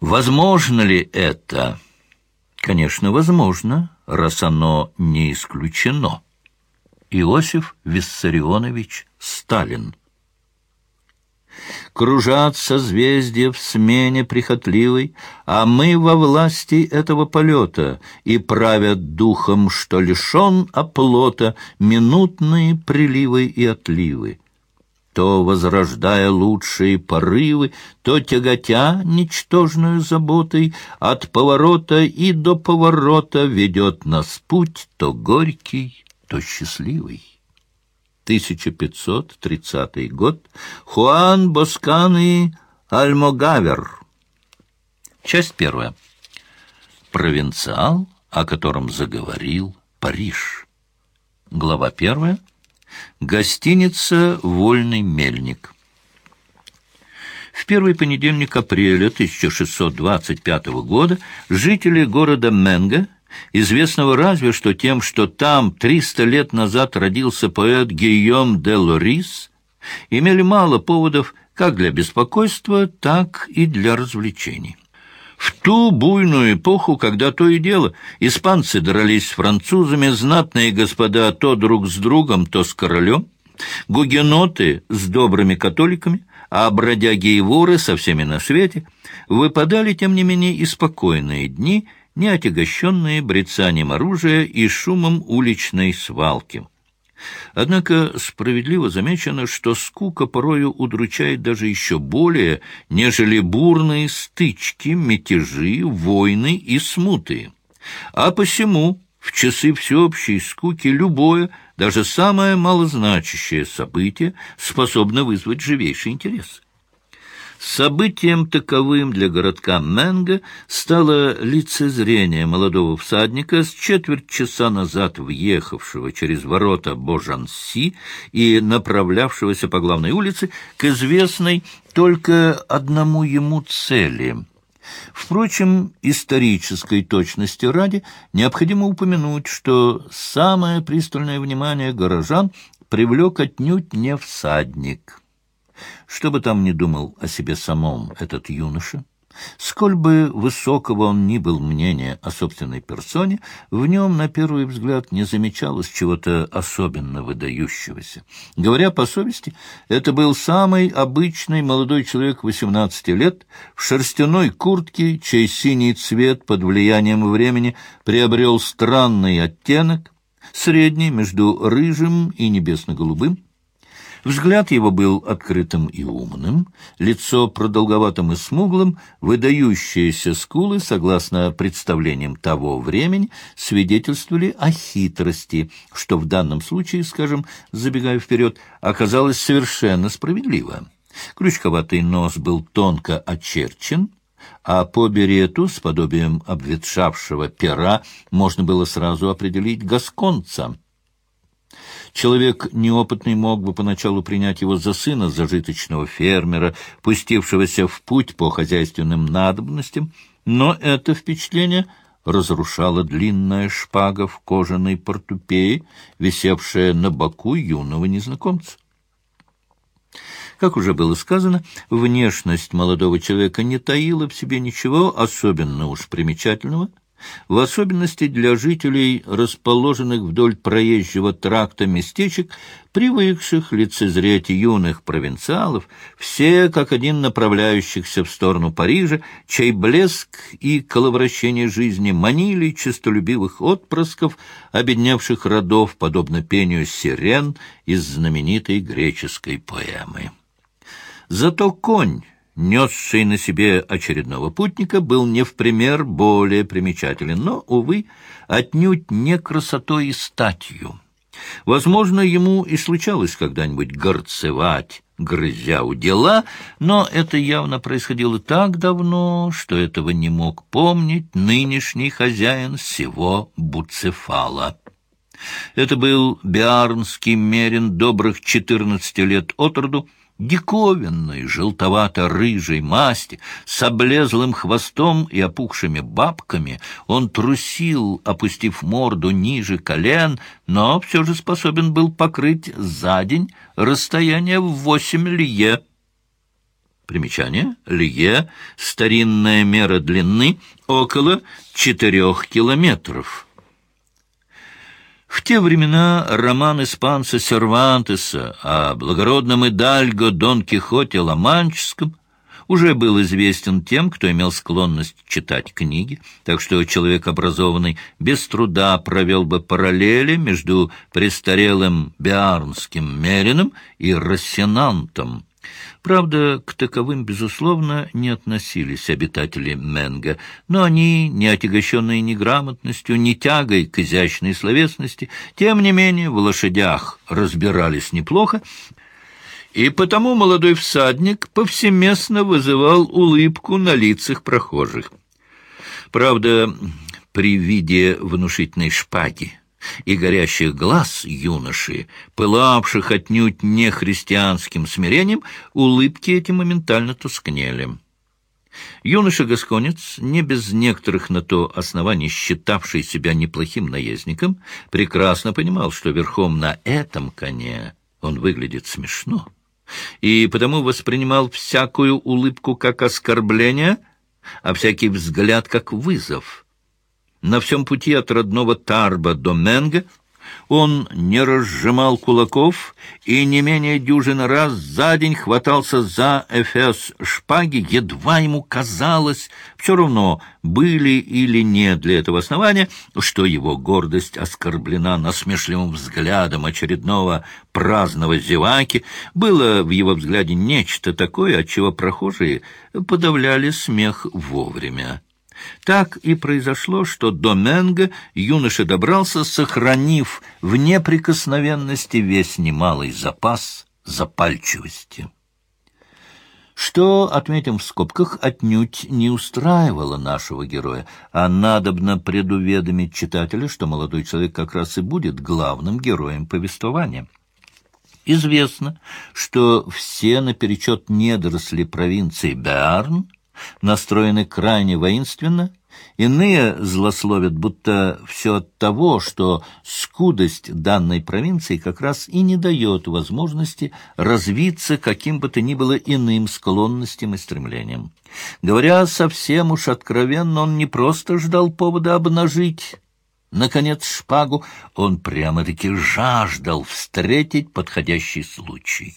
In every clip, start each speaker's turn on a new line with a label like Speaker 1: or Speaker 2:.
Speaker 1: Возможно ли это? Конечно, возможно, раз оно не исключено. Иосиф Виссарионович Сталин Кружат созвездия в смене прихотливой, А мы во власти этого полета, И правят духом, что лишен оплота, Минутные приливы и отливы то возрождая лучшие порывы, то тяготя ничтожную заботой, от поворота и до поворота ведет нас путь то горький, то счастливый. 1530 год. Хуан Босканы Альмогавер. Часть первая. Провинциал, о котором заговорил Париж. Глава первая. Гостиница «Вольный мельник». В первый понедельник апреля 1625 года жители города Менго, известного разве что тем, что там 300 лет назад родился поэт Гийом де Лорис, имели мало поводов как для беспокойства, так и для развлечений. В ту буйную эпоху, когда то и дело, испанцы дрались с французами, знатные господа то друг с другом, то с королем, гугеноты с добрыми католиками, а бродяги и воры со всеми на свете, выпадали, тем не менее, и спокойные дни, не отягощенные брецанием оружия и шумом уличной свалки. Однако справедливо замечено, что скука порою удручает даже еще более, нежели бурные стычки, мятежи, войны и смуты. А посему в часы всеобщей скуки любое, даже самое малозначащее событие способно вызвать живейший интерес. Событием таковым для городка Менго стало лицезрение молодого всадника с четверть часа назад въехавшего через ворота Божанси и направлявшегося по главной улице к известной только одному ему цели — Впрочем, исторической точности ради необходимо упомянуть, что самое пристальное внимание горожан привлек отнюдь не всадник — что бы там ни думал о себе самом этот юноша, сколь бы высокого он ни был мнения о собственной персоне, в нем, на первый взгляд, не замечалось чего-то особенно выдающегося. Говоря по совести, это был самый обычный молодой человек 18 лет, в шерстяной куртке, чей синий цвет под влиянием времени приобрел странный оттенок, средний между рыжим и небесно-голубым, Взгляд его был открытым и умным, лицо продолговатым и смуглым, выдающиеся скулы, согласно представлениям того времени, свидетельствовали о хитрости, что в данном случае, скажем, забегая вперед, оказалось совершенно справедливо. Крючковатый нос был тонко очерчен, а по берету с подобием обветшавшего пера можно было сразу определить гасконца — Человек неопытный мог бы поначалу принять его за сына зажиточного фермера, пустившегося в путь по хозяйственным надобностям, но это впечатление разрушала длинная шпага в кожаной портупее, висевшая на боку юного незнакомца. Как уже было сказано, внешность молодого человека не таила в себе ничего особенно уж примечательного — в особенности для жителей, расположенных вдоль проезжего тракта местечек, привыкших лицезреть юных провинциалов, все как один направляющихся в сторону Парижа, чей блеск и коловращение жизни манили честолюбивых отпрысков, обедневших родов, подобно пению сирен из знаменитой греческой поэмы. Зато конь несший на себе очередного путника, был не в пример более примечателен, но, увы, отнюдь не красотой и статью. Возможно, ему и случалось когда-нибудь горцевать, грызя у дела, но это явно происходило так давно, что этого не мог помнить нынешний хозяин всего Буцефала. Это был биарнский мерин добрых четырнадцати лет от роду, диковинной, желтовато-рыжей масти, с облезлым хвостом и опухшими бабками, он трусил, опустив морду ниже колен, но все же способен был покрыть за день расстояние в восемь лье. Примечание. Лье — старинная мера длины около четырех километров. В те времена роман испанца Сервантеса о благородном Идальго Дон Кихоте Ламанческом уже был известен тем, кто имел склонность читать книги, так что человек образованный без труда провел бы параллели между престарелым биарнским Мерином и Рассенантом. Правда, к таковым, безусловно, не относились обитатели Менга, но они, не отягощенные ни грамотностью, ни тягой к изящной словесности, тем не менее в лошадях разбирались неплохо, и потому молодой всадник повсеместно вызывал улыбку на лицах прохожих. Правда, при виде внушительной шпаги и горящих глаз юноши, пылавших отнюдь не христианским смирением, улыбки эти моментально тускнели. Юноша-гасконец, не без некоторых на то оснований считавший себя неплохим наездником, прекрасно понимал, что верхом на этом коне он выглядит смешно и потому воспринимал всякую улыбку как оскорбление, а всякий взгляд как вызов. На всем пути от родного Тарба до Менга он не разжимал кулаков и не менее дюжины раз за день хватался за эфес шпаги, едва ему казалось, все равно, были или нет для этого основания, что его гордость оскорблена насмешливым взглядом очередного праздного зеваки, было в его взгляде нечто такое, от чего прохожие подавляли смех вовремя. Так и произошло, что до Менга юноша добрался, сохранив в неприкосновенности весь немалый запас запальчивости. Что, отметим в скобках, отнюдь не устраивало нашего героя, а надобно предуведомить читателя, что молодой человек как раз и будет главным героем повествования. Известно, что все наперечет недоросли провинции Беарн настроены крайне воинственно, иные злословят, будто все от того, что скудость данной провинции как раз и не дает возможности развиться каким бы то ни было иным склонностям и стремлениям. Говоря совсем уж откровенно, он не просто ждал повода обнажить Наконец, шпагу он прямо-таки жаждал встретить подходящий случай.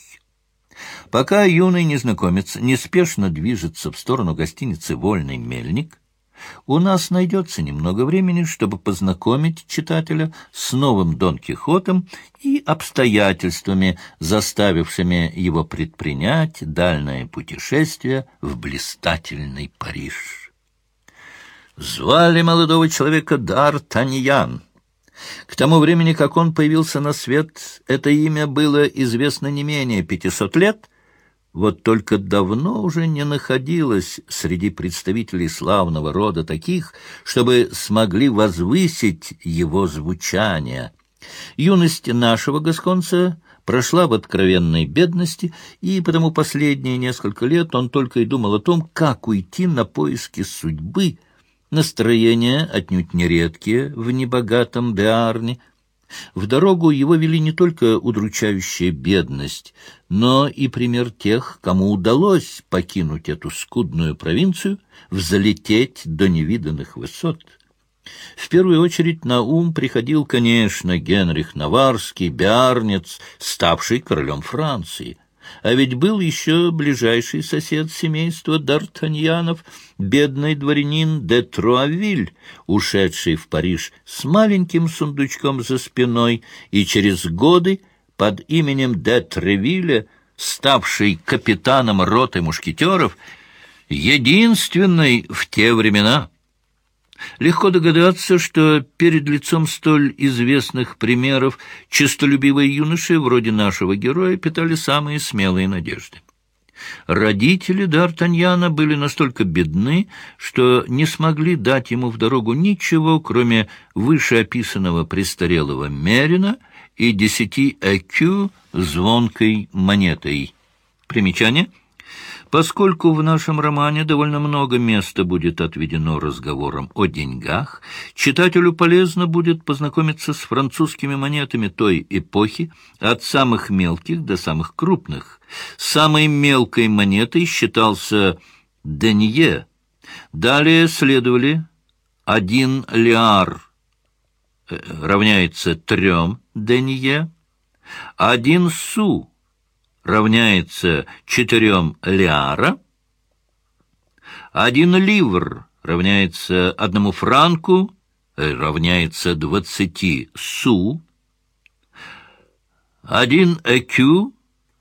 Speaker 1: Пока юный незнакомец неспешно движется в сторону гостиницы «Вольный мельник», у нас найдется немного времени, чтобы познакомить читателя с новым Дон Кихотом и обстоятельствами, заставившими его предпринять дальнее путешествие в блистательный Париж. Звали молодого человека Д'Артаньян. К тому времени, как он появился на свет, это имя было известно не менее пятисот лет, вот только давно уже не находилось среди представителей славного рода таких, чтобы смогли возвысить его звучание. Юность нашего гасконца прошла в откровенной бедности, и потому последние несколько лет он только и думал о том, как уйти на поиски судьбы — Настроения отнюдь нередкие в небогатом Деарне. В дорогу его вели не только удручающая бедность, но и пример тех, кому удалось покинуть эту скудную провинцию, взлететь до невиданных высот. В первую очередь на ум приходил, конечно, Генрих Наварский, биарнец, ставший королем Франции — а ведь был еще ближайший сосед семейства Д'Артаньянов, бедный дворянин де Труавиль, ушедший в Париж с маленьким сундучком за спиной и через годы под именем де Тревиля, ставший капитаном роты мушкетеров, единственный в те времена — Легко догадаться, что перед лицом столь известных примеров честолюбивые юноши, вроде нашего героя, питали самые смелые надежды. Родители Д'Артаньяна были настолько бедны, что не смогли дать ему в дорогу ничего, кроме вышеописанного престарелого Мерина и десяти экю звонкой монетой. Примечание — Поскольку в нашем романе довольно много места будет отведено разговорам о деньгах, читателю полезно будет познакомиться с французскими монетами той эпохи, от самых мелких до самых крупных. Самой мелкой монетой считался денье. Далее следовали один лиар э, равняется трем денье, один су равняется четырем лиара, один ливр равняется одному франку, э, равняется двадцати су, один экю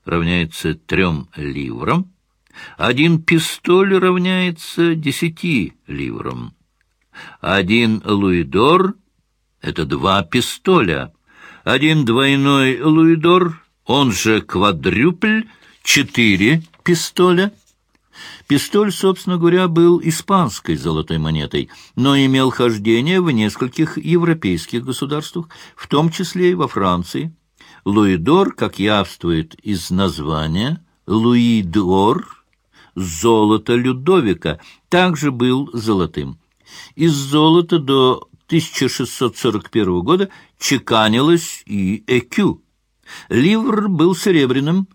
Speaker 1: равняется трем ливрам, один пистоль равняется десяти ливрам, один луидор — это два пистоля, один двойной луидор — он же квадрюпль, четыре пистоля. Пистоль, собственно говоря, был испанской золотой монетой, но имел хождение в нескольких европейских государствах, в том числе и во Франции. Луидор, как явствует из названия, Луидор, золото Людовика, также был золотым. Из золота до 1641 года чеканилось и экю. Ливр был серебряным,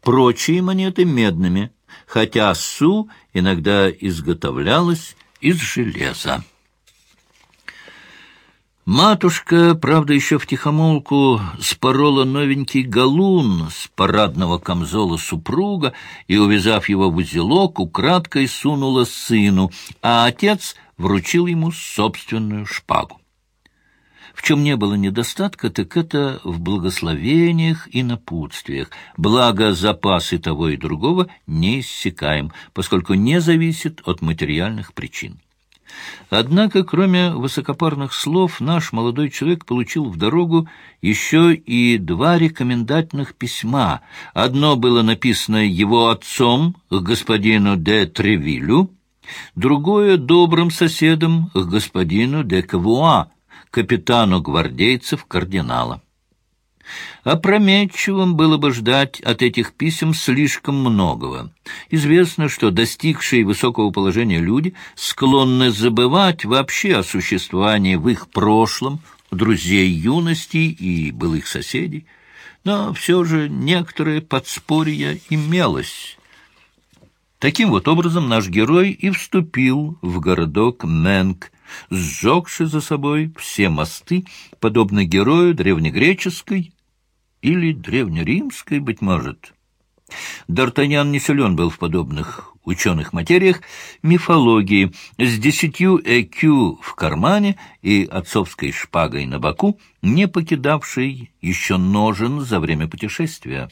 Speaker 1: прочие монеты — медными, хотя су иногда изготовлялась из железа. Матушка, правда, еще втихомолку спорола новенький галун с парадного камзола супруга и, увязав его в узелок, украдкой сунула сыну, а отец вручил ему собственную шпагу. В чем не было недостатка, так это в благословениях и напутствиях. Благо, запасы того и другого не иссякаем, поскольку не зависит от материальных причин. Однако, кроме высокопарных слов, наш молодой человек получил в дорогу еще и два рекомендательных письма. Одно было написано его отцом господину де Тревилю, другое — добрым соседом господину де Кавуа, капитану гвардейцев кардинала. Опрометчивым было бы ждать от этих писем слишком многого. Известно, что достигшие высокого положения люди склонны забывать вообще о существовании в их прошлом друзей юности и былых соседей, но все же некоторое подспорье имелось. Таким вот образом наш герой и вступил в городок Менг, сжегший за собой все мосты, подобно герою древнегреческой или древнеримской, быть может. Д'Артаньян не силен был в подобных ученых материях мифологии, с десятью ЭКЮ в кармане и отцовской шпагой на боку, не покидавший еще ножен за время путешествия.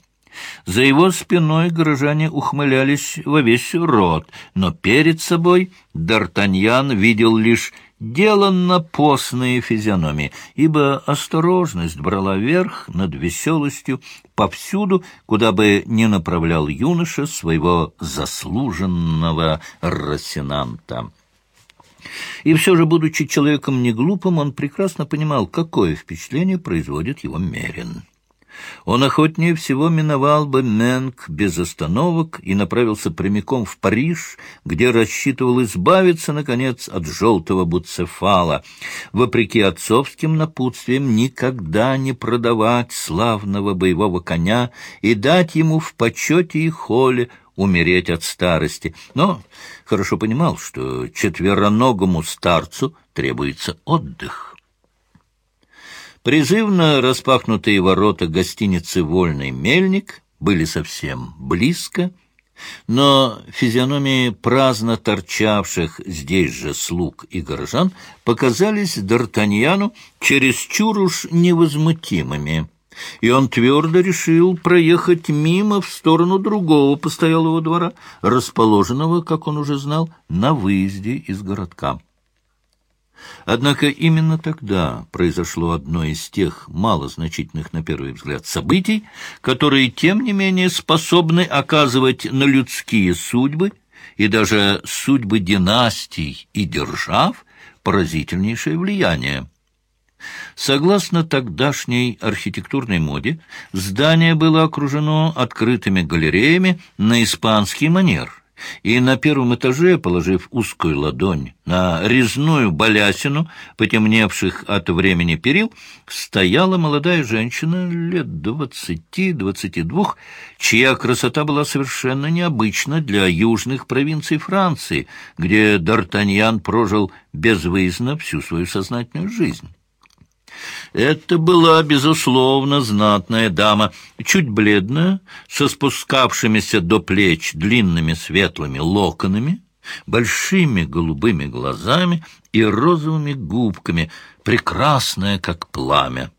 Speaker 1: За его спиной горожане ухмылялись во весь рот, но перед собой Д'Артаньян видел лишь деланно постные физиономии, ибо осторожность брала верх над веселостью повсюду, куда бы ни направлял юноша своего заслуженного рассенанта. И все же, будучи человеком неглупым, он прекрасно понимал, какое впечатление производит его Мерин. Он охотнее всего миновал бы Менг без остановок и направился прямиком в Париж, где рассчитывал избавиться, наконец, от желтого буцефала, вопреки отцовским напутствиям никогда не продавать славного боевого коня и дать ему в почете и холе умереть от старости, но хорошо понимал, что четвероногому старцу требуется отдых. Призывно распахнутые ворота гостиницы «Вольный мельник» были совсем близко, но физиономии праздно торчавших здесь же слуг и горожан показались Д'Артаньяну чересчур уж невозмутимыми, и он твердо решил проехать мимо в сторону другого постоялого двора, расположенного, как он уже знал, на выезде из городка. Однако именно тогда произошло одно из тех малозначительных на первый взгляд событий, которые, тем не менее, способны оказывать на людские судьбы и даже судьбы династий и держав поразительнейшее влияние. Согласно тогдашней архитектурной моде, здание было окружено открытыми галереями на испанский манер – и на первом этаже, положив узкую ладонь на резную балясину, потемневших от времени перил, стояла молодая женщина лет двадцати-двадцати двух, чья красота была совершенно необычна для южных провинций Франции, где Д'Артаньян прожил безвыездно всю свою сознательную жизнь. Это была, безусловно, знатная дама, чуть бледная, со спускавшимися до плеч длинными светлыми локонами, большими голубыми глазами и розовыми губками, прекрасная, как пламя.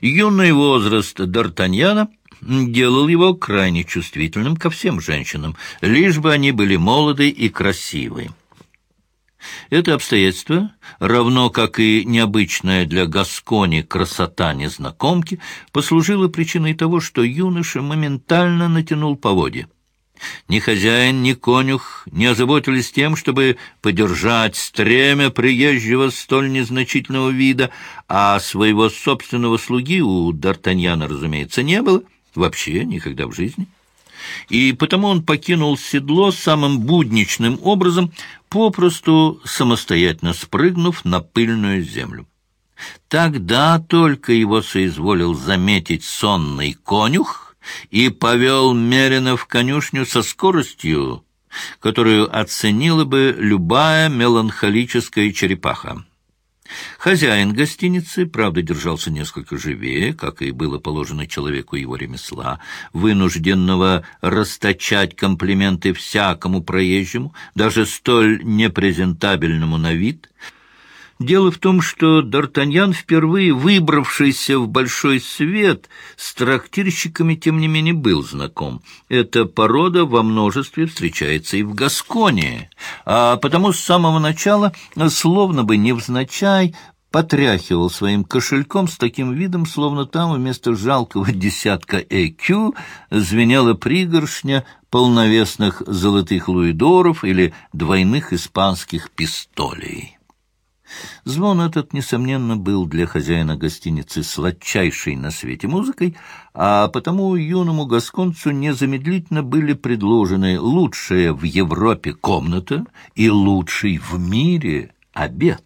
Speaker 1: Юный возраст Д'Артаньяна делал его крайне чувствительным ко всем женщинам, лишь бы они были молоды и красивы. Это обстоятельство, равно как и необычная для Гаскони красота незнакомки, послужило причиной того, что юноша моментально натянул поводья. Ни хозяин, ни конюх не озаботились тем, чтобы подержать стремя приезжего столь незначительного вида, а своего собственного слуги у Д'Артаньяна, разумеется, не было, вообще никогда в жизни и потому он покинул седло самым будничным образом, попросту самостоятельно спрыгнув на пыльную землю. Тогда только его соизволил заметить сонный конюх и повел Мерина в конюшню со скоростью, которую оценила бы любая меланхолическая черепаха. Хозяин гостиницы, правда, держался несколько живее, как и было положено человеку его ремесла, вынужденного расточать комплименты всякому проезжему, даже столь непрезентабельному на вид — Дело в том, что Д'Артаньян, впервые выбравшийся в большой свет, с трактирщиками, тем не менее, был знаком. Эта порода во множестве встречается и в Гасконии, а потому с самого начала, словно бы невзначай, потряхивал своим кошельком с таким видом, словно там вместо жалкого десятка ЭКЮ звенела пригоршня полновесных золотых луидоров или двойных испанских пистолей. Звон этот, несомненно, был для хозяина гостиницы сладчайшей на свете музыкой, а потому юному гасконцу незамедлительно были предложены лучшая в Европе комната и лучший в мире обед.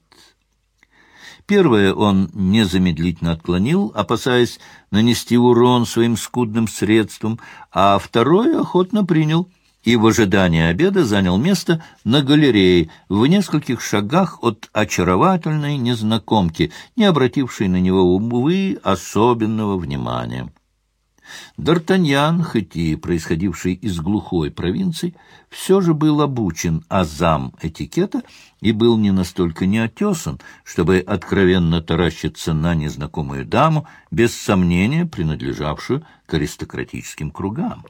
Speaker 1: Первое он незамедлительно отклонил, опасаясь нанести урон своим скудным средствам, а второе охотно принял — и в ожидании обеда занял место на галерее в нескольких шагах от очаровательной незнакомки, не обратившей на него, увы, особенного внимания. Д'Артаньян, хоть и происходивший из глухой провинции, все же был обучен азам этикета и был не настолько неотесан, чтобы откровенно таращиться на незнакомую даму, без сомнения принадлежавшую к аристократическим кругам.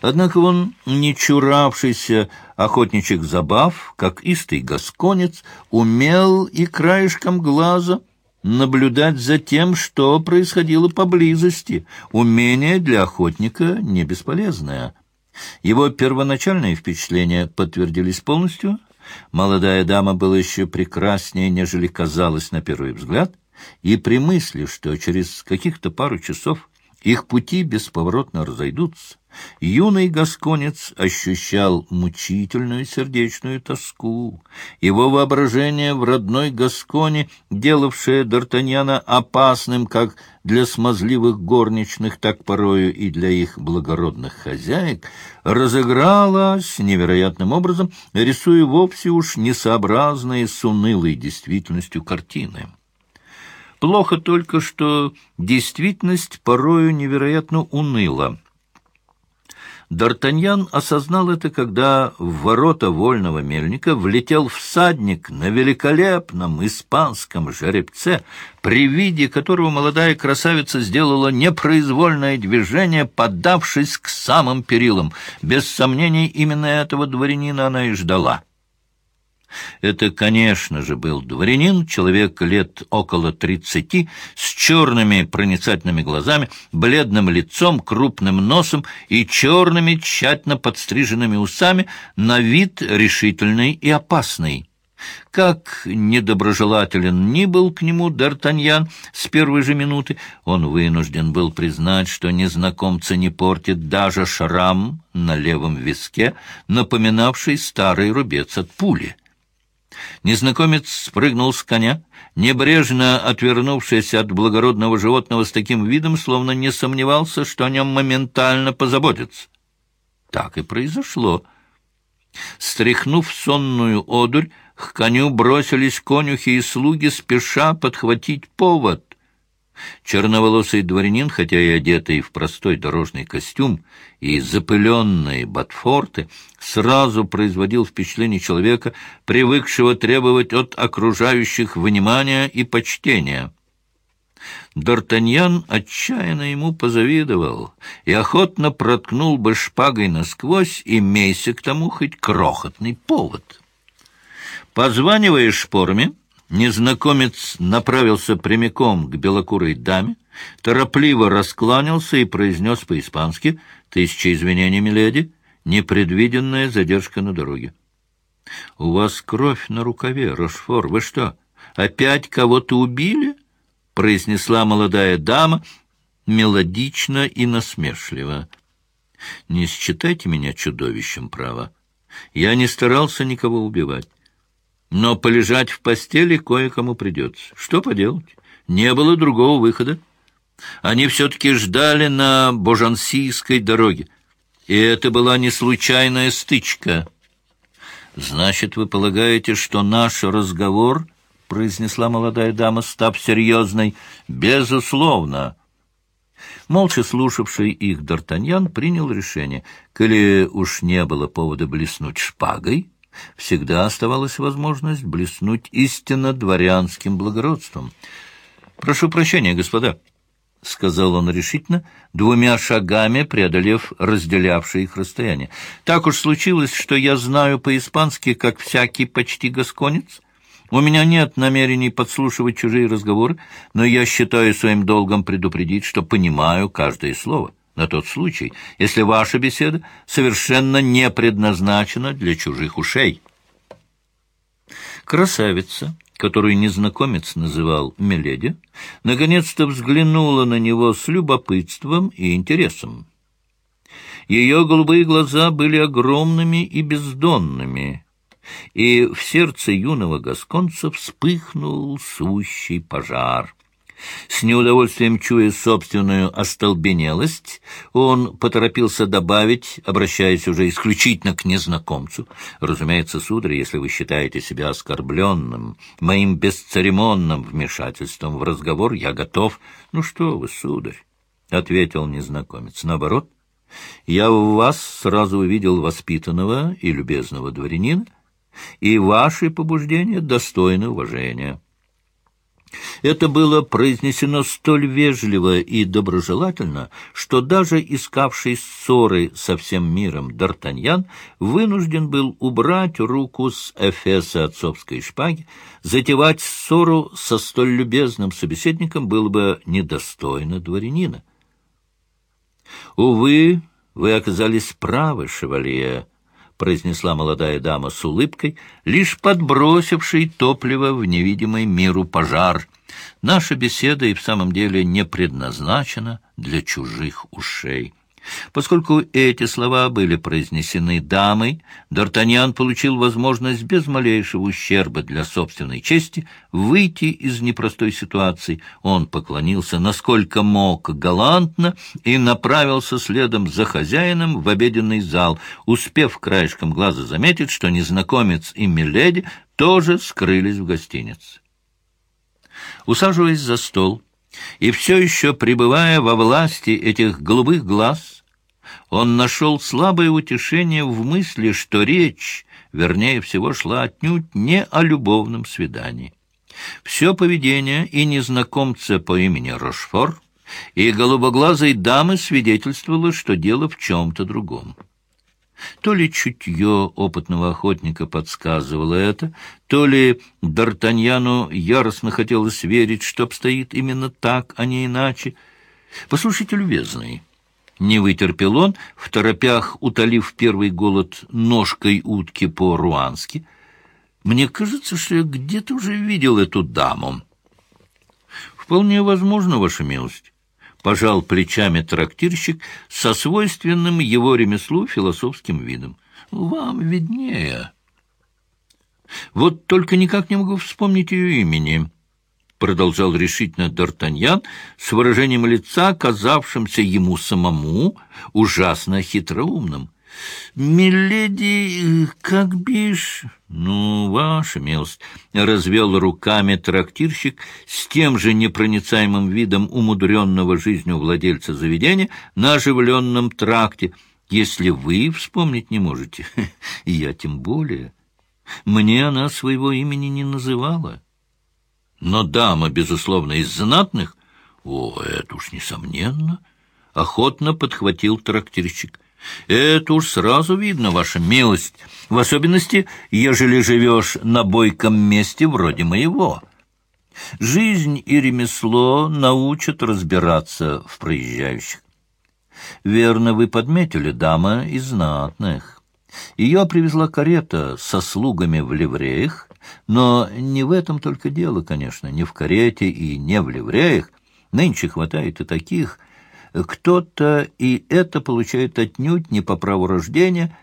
Speaker 1: Однако он, не чуравшийся охотничьих забав, как истый гасконец, умел и краешком глаза наблюдать за тем, что происходило поблизости. Умение для охотника не бесполезное. Его первоначальные впечатления подтвердились полностью. Молодая дама была еще прекраснее, нежели казалось на первый взгляд, и при мысли, что через каких-то пару часов их пути бесповоротно разойдутся, Юный гасконец ощущал мучительную сердечную тоску. Его воображение в родной Гасконе, делавшее Д'Артаньяна опасным как для смазливых горничных, так порою и для их благородных хозяек, разыгралось невероятным образом, рисуя вовсе уж несообразные с унылой действительностью картины. Плохо только, что действительность порою невероятно уныла — Д'Артаньян осознал это, когда в ворота вольного мельника влетел всадник на великолепном испанском жеребце, при виде которого молодая красавица сделала непроизвольное движение, подавшись к самым перилам. Без сомнений, именно этого дворянина она и ждала. Это, конечно же, был дворянин, человек лет около тридцати, с черными проницательными глазами, бледным лицом, крупным носом и черными тщательно подстриженными усами, на вид решительный и опасный. Как недоброжелателен ни был к нему Д'Артаньян с первой же минуты, он вынужден был признать, что незнакомца не портит даже шрам на левом виске, напоминавший старый рубец от пули. Незнакомец спрыгнул с коня, небрежно отвернувшись от благородного животного с таким видом, словно не сомневался, что о нем моментально позаботятся. Так и произошло. Стряхнув сонную одурь, к коню бросились конюхи и слуги, спеша подхватить повод. Черноволосый дворянин, хотя и одетый в простой дорожный костюм и запыленные ботфорты, сразу производил впечатление человека, привыкшего требовать от окружающих внимания и почтения. Д'Артаньян отчаянно ему позавидовал и охотно проткнул бы шпагой насквозь, имейся к тому хоть крохотный повод. Позванивая шпорами, незнакомец направился прямиком к белокурой даме, торопливо раскланялся и произнес по-испански «Тысяча извинений, миледи, непредвиденная задержка на дороге». «У вас кровь на рукаве, Рошфор, вы что, опять кого-то убили?» — произнесла молодая дама мелодично и насмешливо. «Не считайте меня чудовищем, право. Я не старался никого убивать. Но полежать в постели кое-кому придется. Что поделать? Не было другого выхода. Они все-таки ждали на Божансийской дороге. И это была не случайная стычка. «Значит, вы полагаете, что наш разговор, — произнесла молодая дама, став серьезной, — безусловно». Молча слушавший их Д'Артаньян принял решение. Коли уж не было повода блеснуть шпагой, всегда оставалась возможность блеснуть истинно дворянским благородством. «Прошу прощения, господа», — сказал он решительно, двумя шагами преодолев разделявшее их расстояние. «Так уж случилось, что я знаю по-испански, как всякий почти гасконец. У меня нет намерений подслушивать чужие разговоры, но я считаю своим долгом предупредить, что понимаю каждое слово» на тот случай, если ваша беседа совершенно не предназначена для чужих ушей. Красавица, которую незнакомец называл Меледи, наконец-то взглянула на него с любопытством и интересом. Ее голубые глаза были огромными и бездонными, и в сердце юного гасконца вспыхнул сущий пожар — с неудовольствием чуя собственную остолбенелость, он поторопился добавить, обращаясь уже исключительно к незнакомцу, «Разумеется, сударь, если вы считаете себя оскорбленным, моим бесцеремонным вмешательством в разговор, я готов». «Ну что вы, сударь», — ответил незнакомец, — «наоборот, я в вас сразу увидел воспитанного и любезного дворянина, и ваши побуждения достойны уважения». Это было произнесено столь вежливо и доброжелательно, что даже искавший ссоры со всем миром Д'Артаньян вынужден был убрать руку с эфеса отцовской шпаги. Затевать ссору со столь любезным собеседником было бы недостойно дворянина. «Увы, вы оказались правы, шевалье», — произнесла молодая дама с улыбкой, лишь подбросивший топливо в невидимый миру пожар. Наша беседа и в самом деле не предназначена для чужих ушей. Поскольку эти слова были произнесены дамой, Д'Артаньян получил возможность без малейшего ущерба для собственной чести выйти из непростой ситуации. Он поклонился, насколько мог, галантно и направился следом за хозяином в обеденный зал, успев краешком глаза заметить, что незнакомец и Миледи тоже скрылись в гостинице. Усаживаясь за стол и все еще пребывая во власти этих голубых глаз, он нашел слабое утешение в мысли, что речь, вернее всего, шла отнюдь не о любовном свидании. Все поведение и незнакомца по имени Рошфор, и голубоглазой дамы свидетельствовало, что дело в чем-то другом. То ли чутье опытного охотника подсказывало это, то ли Д'Артаньяну яростно хотелось верить, что обстоит именно так, а не иначе. «Послушайте, любезный», — не вытерпел он, в торопях утолив первый голод ножкой утки по-руански, Мне кажется, что я где-то уже видел эту даму. Вполне возможно, ваша милость. Пожал плечами трактирщик со свойственным его ремеслу философским видом. Вам виднее. Вот только никак не могу вспомнить ее имени продолжал решительно Д'Артаньян с выражением лица, казавшимся ему самому ужасно хитроумным. «Миледи, как бишь...» «Ну, ваша милость», — развел руками трактирщик с тем же непроницаемым видом умудренного жизнью владельца заведения на оживленном тракте. «Если вы вспомнить не можете, я тем более. Мне она своего имени не называла». Но дама, безусловно, из знатных, о, это уж несомненно, охотно подхватил трактирщик. Это уж сразу видно, ваша милость, в особенности, ежели живешь на бойком месте вроде моего. Жизнь и ремесло научат разбираться в проезжающих. Верно, вы подметили, дама из знатных. Ее привезла карета со слугами в ливреях, но не в этом только дело, конечно, не в карете и не в ливреях. Нынче хватает и таких. Кто-то и это получает отнюдь не по праву рождения.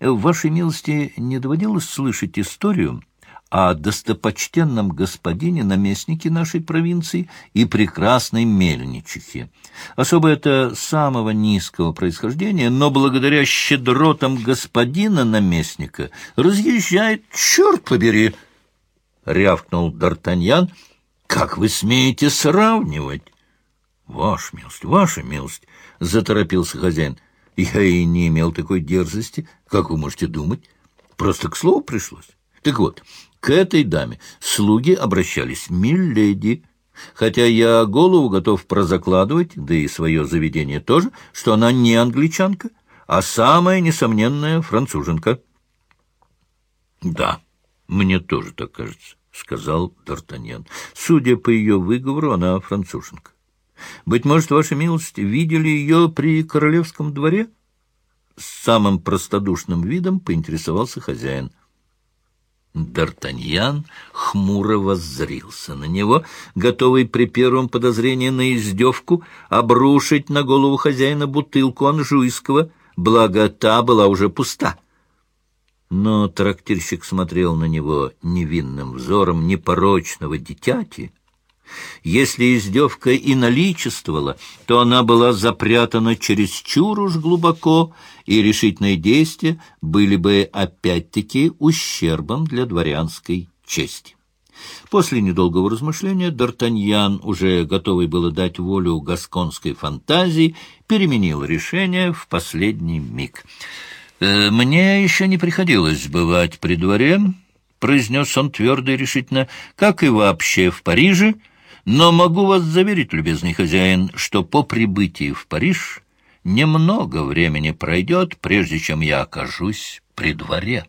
Speaker 1: В вашей милости не доводилось слышать историю о достопочтенном господине, наместнике нашей провинции и прекрасной мельничихе. Особо это самого низкого происхождения, но благодаря щедротам господина наместника разъезжает, черт побери, — рявкнул Д'Артаньян. — Как вы смеете сравнивать? — Ваша милость, ваша милость, — заторопился хозяин. — Я и не имел такой дерзости, как вы можете думать. Просто к слову пришлось. Так вот, к этой даме слуги обращались «миледи», хотя я голову готов прозакладывать, да и свое заведение тоже, что она не англичанка, а самая несомненная француженка. — Да, мне тоже так кажется, — сказал Д'Артаньян. Судя по ее выговору, она француженка. Быть может, ваша милость, видели ее при королевском дворе? С самым простодушным видом поинтересовался хозяин. — Д'Артаньян хмуро воззрился на него, готовый при первом подозрении на издевку обрушить на голову хозяина бутылку анжуйского, благо та была уже пуста. Но трактирщик смотрел на него невинным взором непорочного дитяти, если издевка и наличествовала, то она была запрятана чересчур уж глубоко, и решительные действия были бы опять-таки ущербом для дворянской чести. После недолгого размышления Д'Артаньян, уже готовый было дать волю гасконской фантазии, переменил решение в последний миг. «Э, «Мне еще не приходилось бывать при дворе», — произнес он твердо и решительно, — «как и вообще в Париже». Но могу вас заверить, любезный хозяин, что по прибытии в Париж немного времени пройдет, прежде чем я окажусь при дворе».